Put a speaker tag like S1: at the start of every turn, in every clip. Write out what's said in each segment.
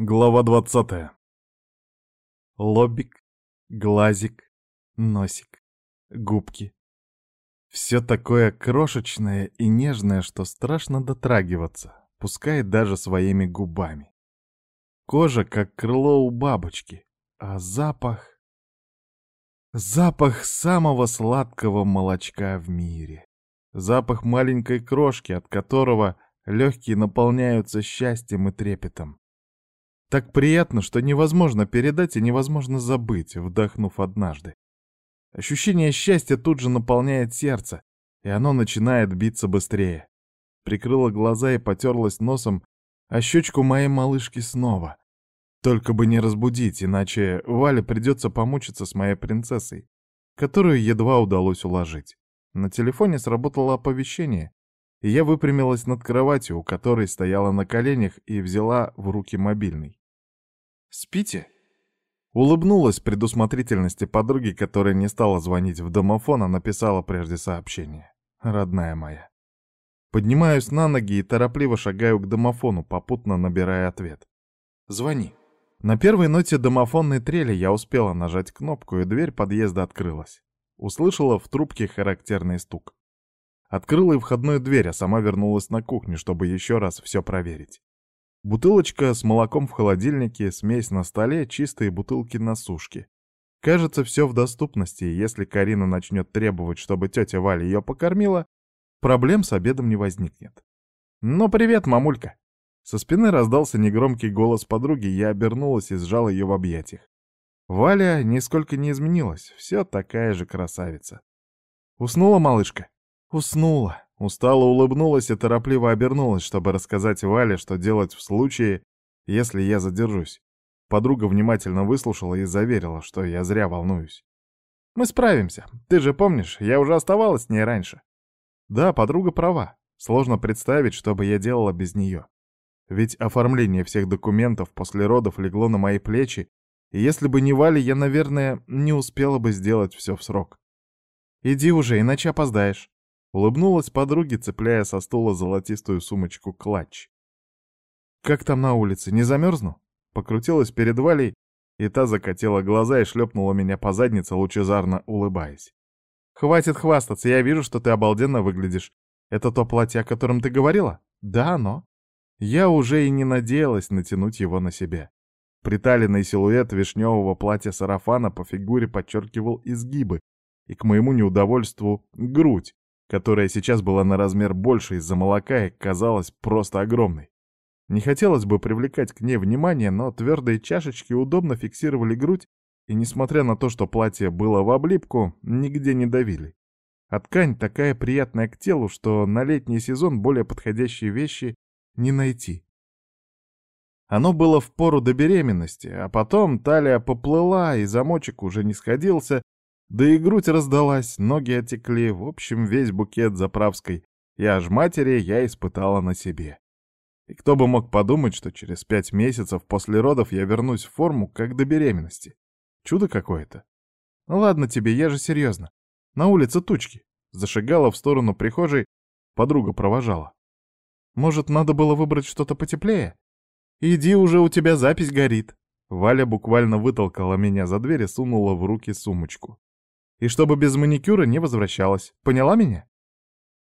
S1: Глава 20. Лобик, глазик, носик, губки. Все такое крошечное и нежное, что страшно дотрагиваться, пускай даже своими губами. Кожа, как крыло у бабочки, а запах... Запах самого сладкого молочка в мире. Запах маленькой крошки, от которого легкие наполняются счастьем и трепетом. Так приятно, что невозможно передать и невозможно забыть, вдохнув однажды. Ощущение счастья тут же наполняет сердце, и оно начинает биться быстрее. Прикрыла глаза и потерлась носом а щечку моей малышки снова. Только бы не разбудить, иначе Вале придется помучиться с моей принцессой, которую едва удалось уложить. На телефоне сработало оповещение, и я выпрямилась над кроватью, у которой стояла на коленях, и взяла в руки мобильный. «Спите?» Улыбнулась предусмотрительности подруги, которая не стала звонить в домофон, а написала прежде сообщение. «Родная моя». Поднимаюсь на ноги и торопливо шагаю к домофону, попутно набирая ответ. «Звони». На первой ноте домофонной трели я успела нажать кнопку, и дверь подъезда открылась. Услышала в трубке характерный стук. Открыла и входную дверь, а сама вернулась на кухню, чтобы еще раз все проверить. Бутылочка с молоком в холодильнике, смесь на столе, чистые бутылки на сушке. Кажется, все в доступности, и если Карина начнет требовать, чтобы тетя Валя ее покормила, проблем с обедом не возникнет. «Ну, привет, мамулька!» Со спины раздался негромкий голос подруги, я обернулась и сжал ее в объятиях. Валя нисколько не изменилась, все такая же красавица. «Уснула малышка?» «Уснула», Устало улыбнулась и торопливо обернулась, чтобы рассказать Вале, что делать в случае, если я задержусь. Подруга внимательно выслушала и заверила, что я зря волнуюсь. «Мы справимся. Ты же помнишь, я уже оставалась с ней раньше». Да, подруга права. Сложно представить, что бы я делала без нее. Ведь оформление всех документов после родов легло на мои плечи, и если бы не Валя, я, наверное, не успела бы сделать все в срок. «Иди уже, иначе опоздаешь». Улыбнулась подруге, цепляя со стула золотистую сумочку клатч. «Как там на улице, не замерзну?» Покрутилась перед Валей, и та закатила глаза и шлепнула меня по заднице, лучезарно улыбаясь. «Хватит хвастаться, я вижу, что ты обалденно выглядишь. Это то платье, о котором ты говорила?» «Да, оно». Я уже и не надеялась натянуть его на себе. Приталенный силуэт вишневого платья-сарафана по фигуре подчеркивал изгибы, и, к моему неудовольству, грудь, которая сейчас была на размер больше из-за молока и казалась просто огромной. Не хотелось бы привлекать к ней внимание, но твердые чашечки удобно фиксировали грудь, и, несмотря на то, что платье было в облипку, нигде не давили. А ткань такая приятная к телу, что на летний сезон более подходящие вещи не найти. Оно было в пору до беременности, а потом талия поплыла, и замочек уже не сходился, да и грудь раздалась, ноги отекли, в общем, весь букет заправской. Я ж матери я испытала на себе. И кто бы мог подумать, что через пять месяцев после родов я вернусь в форму, как до беременности. Чудо какое-то. Ну ладно тебе, я же серьезно. На улице тучки. Зашагала в сторону прихожей, подруга провожала. Может, надо было выбрать что-то потеплее? Иди уже, у тебя запись горит. Валя буквально вытолкала меня за дверь и сунула в руки сумочку и чтобы без маникюра не возвращалась. Поняла меня?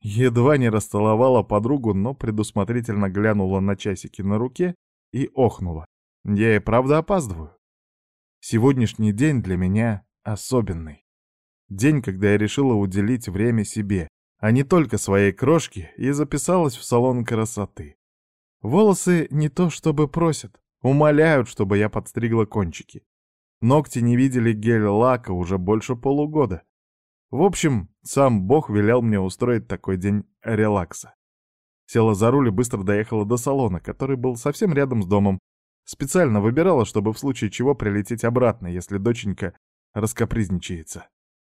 S1: Едва не расцеловала подругу, но предусмотрительно глянула на часики на руке и охнула. Я и правда опаздываю. Сегодняшний день для меня особенный. День, когда я решила уделить время себе, а не только своей крошке, и записалась в салон красоты. Волосы не то чтобы просят, умоляют, чтобы я подстригла кончики. Ногти не видели гель-лака уже больше полугода. В общем, сам Бог велел мне устроить такой день релакса. Села за руль и быстро доехала до салона, который был совсем рядом с домом. Специально выбирала, чтобы в случае чего прилететь обратно, если доченька раскопризничается.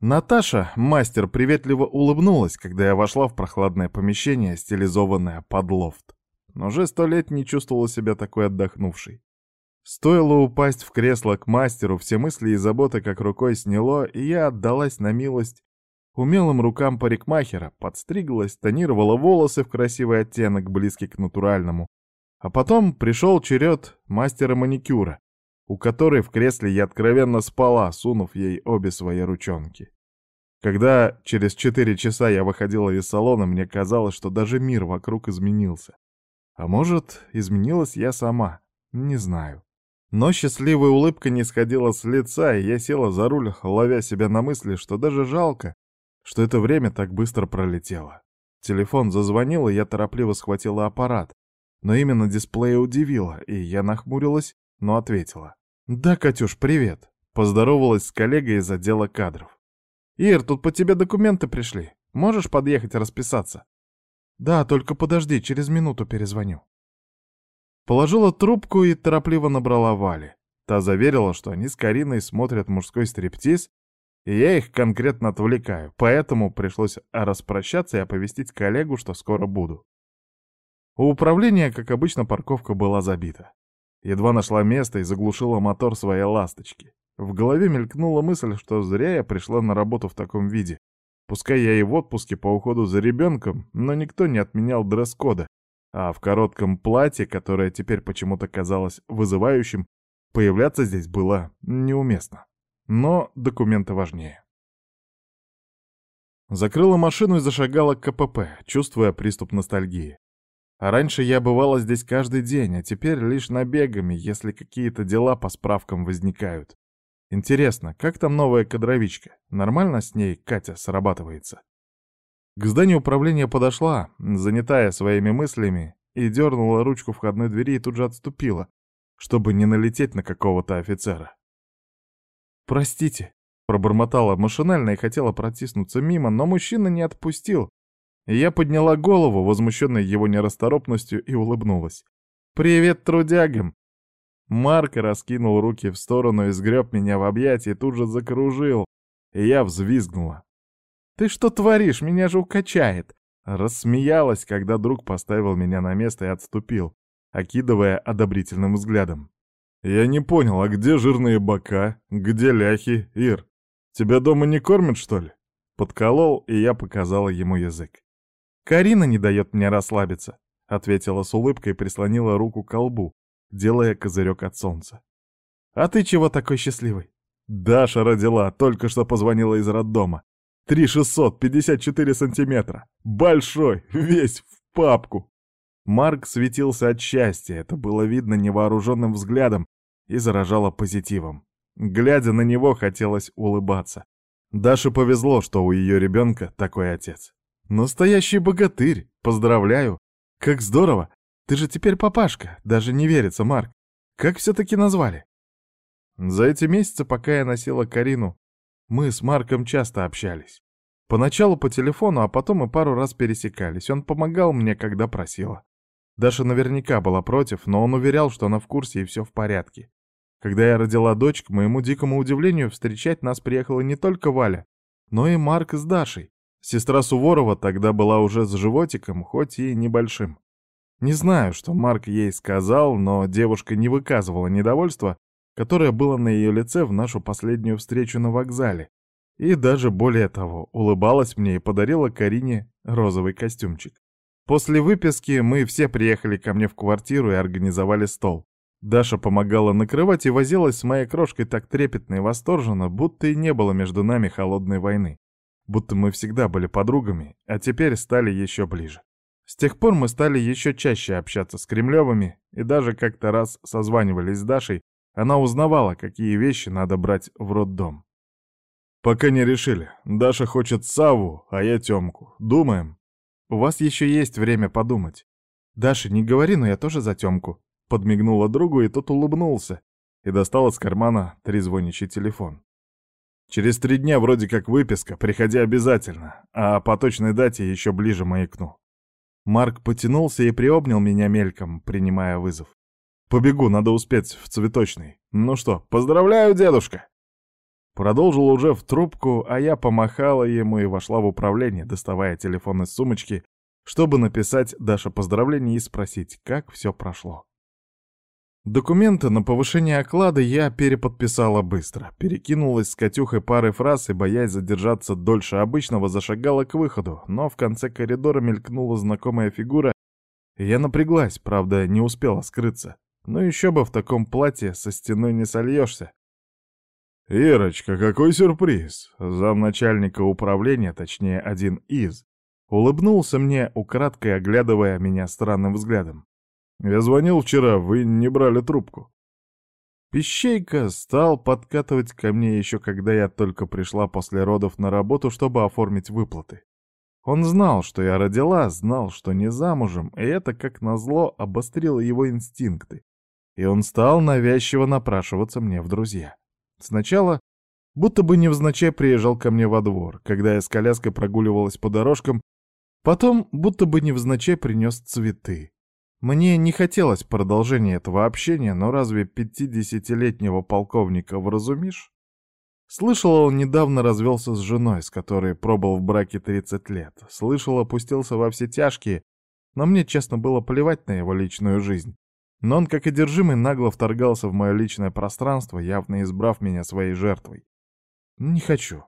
S1: Наташа, мастер, приветливо улыбнулась, когда я вошла в прохладное помещение, стилизованное под лофт. Но уже сто лет не чувствовала себя такой отдохнувшей. Стоило упасть в кресло к мастеру, все мысли и заботы как рукой сняло, и я отдалась на милость умелым рукам парикмахера, подстриглась, тонировала волосы в красивый оттенок, близкий к натуральному, А потом пришел черед мастера маникюра, у которой в кресле я откровенно спала, сунув ей обе свои ручонки. Когда через четыре часа я выходила из салона, мне казалось, что даже мир вокруг изменился. А может, изменилась я сама, не знаю. Но счастливая улыбка не сходила с лица, и я села за руль, ловя себя на мысли, что даже жалко, что это время так быстро пролетело. Телефон зазвонил, и я торопливо схватила аппарат. Но именно дисплей удивило, и я нахмурилась, но ответила. «Да, Катюш, привет!» Поздоровалась с коллегой из отдела кадров. «Ир, тут по тебе документы пришли. Можешь подъехать расписаться?» «Да, только подожди, через минуту перезвоню». Положила трубку и торопливо набрала Вали. Та заверила, что они с Кариной смотрят мужской стриптиз, и я их конкретно отвлекаю, поэтому пришлось распрощаться и оповестить коллегу, что скоро буду. У управления, как обычно, парковка была забита. Едва нашла место и заглушила мотор своей ласточки. В голове мелькнула мысль, что зря я пришла на работу в таком виде. Пускай я и в отпуске по уходу за ребенком, но никто не отменял дресс-кода, а в коротком платье, которое теперь почему-то казалось вызывающим, появляться здесь было неуместно. Но документы важнее. Закрыла машину и зашагала к КПП, чувствуя приступ ностальгии. А раньше я бывала здесь каждый день, а теперь лишь набегами, если какие-то дела по справкам возникают. Интересно, как там новая кадровичка? Нормально с ней Катя срабатывается? К зданию управления подошла, занятая своими мыслями, и дернула ручку входной двери и тут же отступила, чтобы не налететь на какого-то офицера. «Простите», — пробормотала машинально и хотела протиснуться мимо, но мужчина не отпустил. Я подняла голову, возмущенная его нерасторопностью, и улыбнулась. «Привет, трудягам!» Марк раскинул руки в сторону и сгреб меня в объятия и тут же закружил, и я взвизгнула. «Ты что творишь? Меня же укачает!» Рассмеялась, когда друг поставил меня на место и отступил, окидывая одобрительным взглядом. «Я не понял, а где жирные бока? Где ляхи, Ир? Тебя дома не кормят, что ли?» Подколол, и я показала ему язык. «Карина не дает мне расслабиться», — ответила с улыбкой и прислонила руку к колбу, делая козырек от солнца. «А ты чего такой счастливый?» «Даша родила, только что позвонила из роддома. Три шестьсот пятьдесят четыре сантиметра. Большой, весь в папку». Марк светился от счастья, это было видно невооруженным взглядом, и заражала позитивом. Глядя на него, хотелось улыбаться. Даше повезло, что у ее ребенка такой отец. Настоящий богатырь, поздравляю. Как здорово. Ты же теперь папашка, даже не верится, Марк. Как все-таки назвали? За эти месяцы, пока я носила Карину, мы с Марком часто общались. Поначалу по телефону, а потом и пару раз пересекались. Он помогал мне, когда просила. Даша наверняка была против, но он уверял, что она в курсе и все в порядке. Когда я родила дочь, к моему дикому удивлению, встречать нас приехала не только Валя, но и Марк с Дашей. Сестра Суворова тогда была уже с животиком, хоть и небольшим. Не знаю, что Марк ей сказал, но девушка не выказывала недовольства, которое было на ее лице в нашу последнюю встречу на вокзале. И даже более того, улыбалась мне и подарила Карине розовый костюмчик. После выписки мы все приехали ко мне в квартиру и организовали стол. Даша помогала накрывать и возилась с моей крошкой так трепетно и восторженно, будто и не было между нами холодной войны. Будто мы всегда были подругами, а теперь стали еще ближе. С тех пор мы стали еще чаще общаться с Кремлевыми и даже как-то раз созванивались с Дашей, она узнавала, какие вещи надо брать в роддом. «Пока не решили. Даша хочет Саву, а я Тёмку. Думаем?» «У вас еще есть время подумать». «Даша, не говори, но я тоже за Тёмку», Подмигнула другу, и тот улыбнулся и достал из кармана трезвонящий телефон. Через три дня вроде как выписка, приходи обязательно, а по точной дате еще ближе маякну. Марк потянулся и приобнял меня мельком, принимая вызов. Побегу, надо успеть в цветочный. Ну что, поздравляю, дедушка! Продолжил уже в трубку, а я помахала ему и вошла в управление, доставая телефон из сумочки, чтобы написать Даше поздравление и спросить, как все прошло. Документы на повышение оклада я переподписала быстро, перекинулась с Катюхой парой фраз и, боясь задержаться дольше обычного, зашагала к выходу, но в конце коридора мелькнула знакомая фигура, И я напряглась, правда, не успела скрыться. Но еще бы в таком платье со стеной не сольешься. «Ирочка, какой сюрприз!» Замначальника управления, точнее, один из, улыбнулся мне, украдкой оглядывая меня странным взглядом. «Я звонил вчера, вы не брали трубку». Пищейка стал подкатывать ко мне еще когда я только пришла после родов на работу, чтобы оформить выплаты. Он знал, что я родила, знал, что не замужем, и это, как назло, обострило его инстинкты. И он стал навязчиво напрашиваться мне в друзья. Сначала будто бы невзначай приезжал ко мне во двор, когда я с коляской прогуливалась по дорожкам, потом будто бы невзначай принес цветы. Мне не хотелось продолжения этого общения, но разве пятидесятилетнего полковника вразумишь? Слышала, он недавно развелся с женой, с которой пробыл в браке 30 лет. Слышал, опустился во все тяжкие, но мне, честно, было плевать на его личную жизнь. Но он, как одержимый, нагло вторгался в мое личное пространство, явно избрав меня своей жертвой. Не хочу.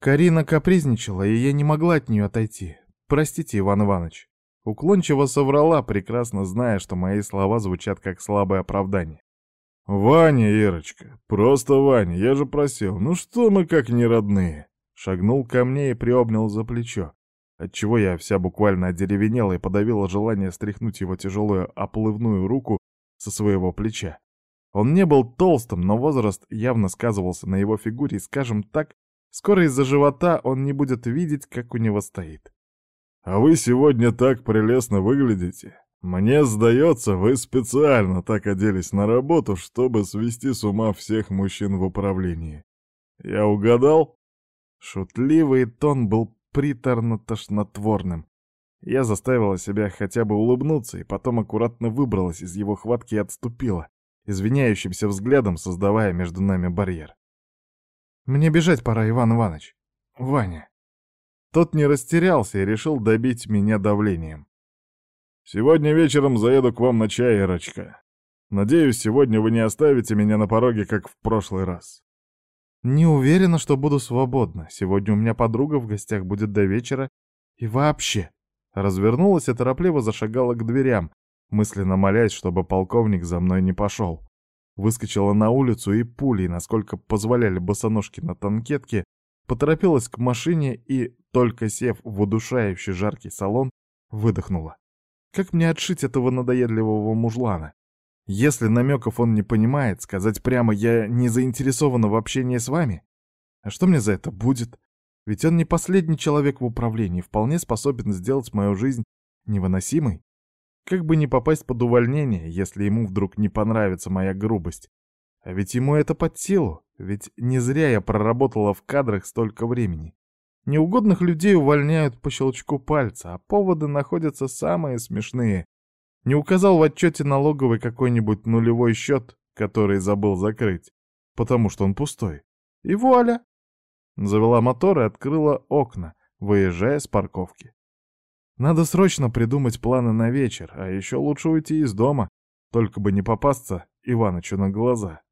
S1: Карина капризничала, и я не могла от нее отойти. Простите, Иван Иванович. Уклончиво соврала, прекрасно зная, что мои слова звучат как слабое оправдание. «Ваня, Ирочка, просто Ваня, я же просил, ну что мы как не родные?» Шагнул ко мне и приобнял за плечо, отчего я вся буквально одеревенела и подавила желание стряхнуть его тяжелую оплывную руку со своего плеча. Он не был толстым, но возраст явно сказывался на его фигуре, и, скажем так, скоро из-за живота он не будет видеть, как у него стоит. «А вы сегодня так прелестно выглядите. Мне сдается, вы специально так оделись на работу, чтобы свести с ума всех мужчин в управлении. Я угадал? Шутливый тон был приторно-тошнотворным. Я заставила себя хотя бы улыбнуться и потом аккуратно выбралась из его хватки и отступила, извиняющимся взглядом создавая между нами барьер. «Мне бежать пора, Иван Иванович. Ваня». Тот не растерялся и решил добить меня давлением. Сегодня вечером заеду к вам на чай, Ирочка. Надеюсь, сегодня вы не оставите меня на пороге, как в прошлый раз. Не уверена, что буду свободна. Сегодня у меня подруга в гостях будет до вечера. И вообще. Развернулась и торопливо зашагала к дверям, мысленно молясь, чтобы полковник за мной не пошел. Выскочила на улицу и пулей, насколько позволяли босоножки на танкетке, поторопилась к машине и, только сев в удушающий жаркий салон, выдохнула. Как мне отшить этого надоедливого мужлана? Если намеков он не понимает, сказать прямо «я не заинтересована в общении с вами»? А что мне за это будет? Ведь он не последний человек в управлении, вполне способен сделать мою жизнь невыносимой. Как бы не попасть под увольнение, если ему вдруг не понравится моя грубость. А ведь ему это под силу, ведь не зря я проработала в кадрах столько времени. Неугодных людей увольняют по щелчку пальца, а поводы находятся самые смешные. Не указал в отчете налоговый какой-нибудь нулевой счет, который забыл закрыть, потому что он пустой. И вуаля! Завела мотор и открыла окна, выезжая с парковки. Надо срочно придумать планы на вечер, а еще лучше уйти из дома, только бы не попасться Иванычу на глаза.